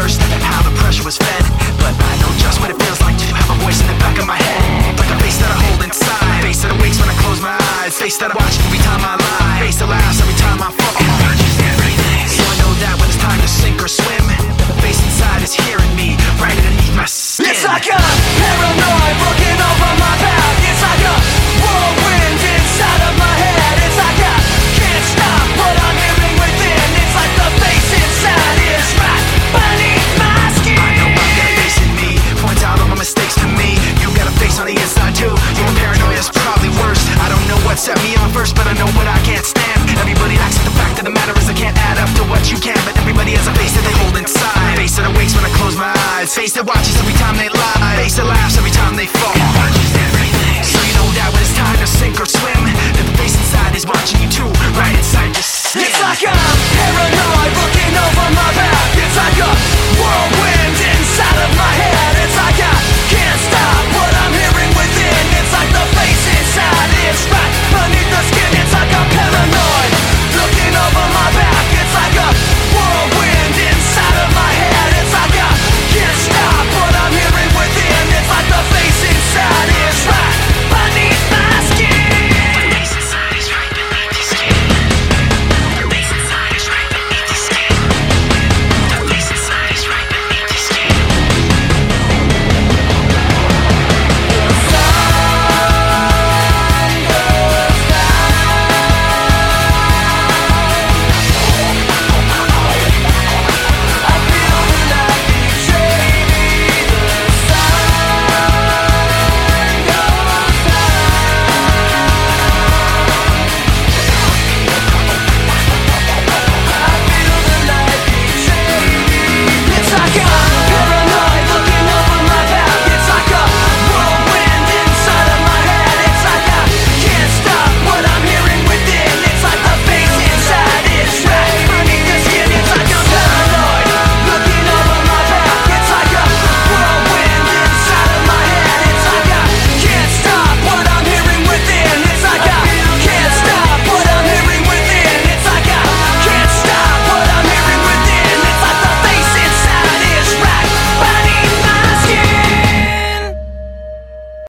first, how the pressure was fed. But I know just what it feels like to have a voice in the back of my head. can't stand. Everybody acts the fact of the matter is I can't add up to what you can. But everybody has a face that they hold inside. Face that awakes when I close my eyes. Face that watches